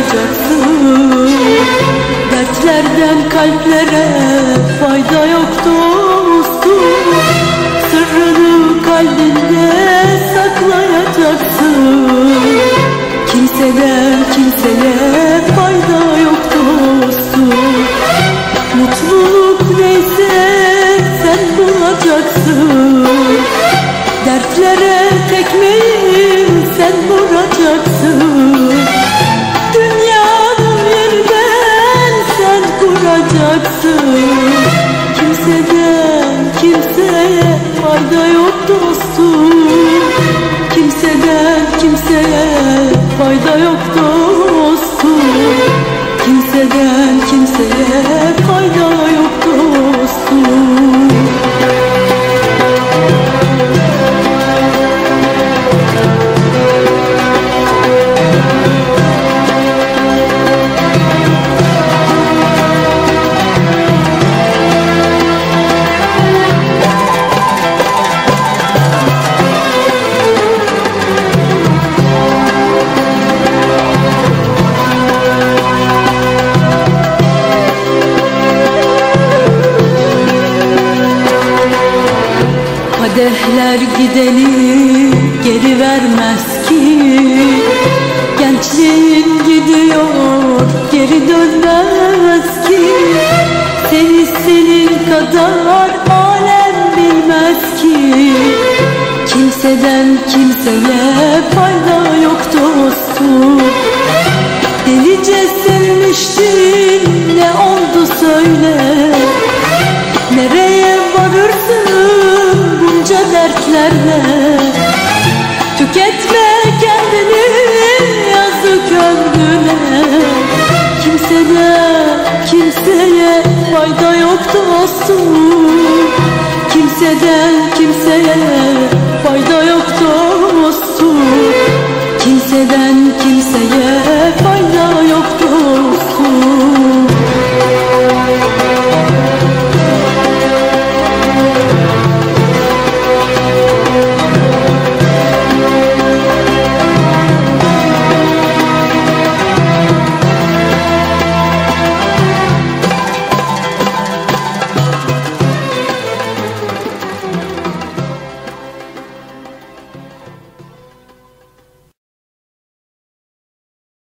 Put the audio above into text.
anlayacaksın Dertlerden kalplere fayda yok dostum. Sırrını kalbinde saklayacaksın Kimseden kimseye fayda yok dostum. Mutluluk neyse sen bulacaksın. Dertlere tekmeyi sen vuracaksın sen kuracaksın Kimseden kimseye fayda yok dostum. Kimseden kimseye fayda yok Kadehler gideni geri vermez ki. Gençliğin gidiyor geri dönmez ki. Seni senin kadar alem bilmez ki. Kimseden kimseye fayda yok dostum. Delice sevmiştin ne oldu söyle dertlerle Tüketme kendini yazık ömrüne. Kimsede kimseye fayda yok dostum. Kimseden kimseye fayda yok dostum. Kimseden kimseye fayda yok dostum.